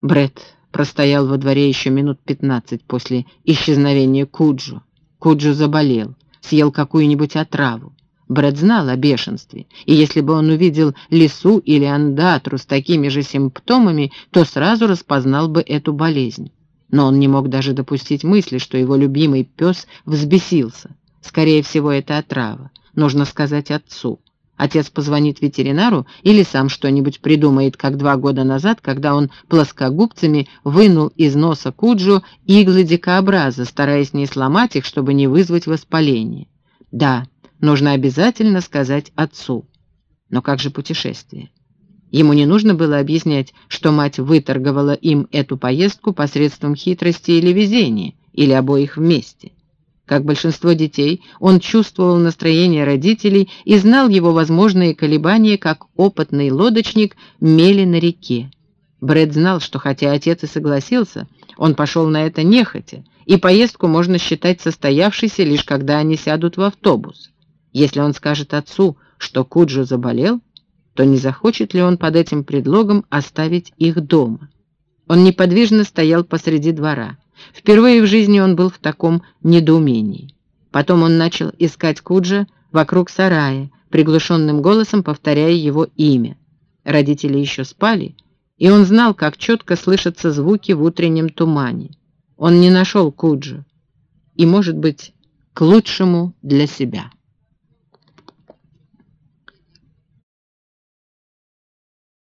Бред простоял во дворе еще минут пятнадцать после исчезновения Куджу. Куджу заболел, съел какую-нибудь отраву. Брэд знал о бешенстве, и если бы он увидел лису или андатру с такими же симптомами, то сразу распознал бы эту болезнь. Но он не мог даже допустить мысли, что его любимый пес взбесился. Скорее всего, это отрава. Нужно сказать отцу. Отец позвонит ветеринару или сам что-нибудь придумает, как два года назад, когда он плоскогубцами вынул из носа Куджу иглы дикообраза, стараясь не сломать их, чтобы не вызвать воспаление. Да, нужно обязательно сказать отцу. Но как же путешествие? Ему не нужно было объяснять, что мать выторговала им эту поездку посредством хитрости или везения, или обоих вместе. Как большинство детей, он чувствовал настроение родителей и знал его возможные колебания, как опытный лодочник мели на реке. Брэд знал, что хотя отец и согласился, он пошел на это нехотя, и поездку можно считать состоявшейся лишь когда они сядут в автобус. Если он скажет отцу, что Куджу заболел, то не захочет ли он под этим предлогом оставить их дома? Он неподвижно стоял посреди двора. Впервые в жизни он был в таком недоумении. Потом он начал искать Куджа вокруг сарая, приглушенным голосом повторяя его имя. Родители еще спали, и он знал, как четко слышатся звуки в утреннем тумане. Он не нашел Куджа, и, может быть, к лучшему для себя.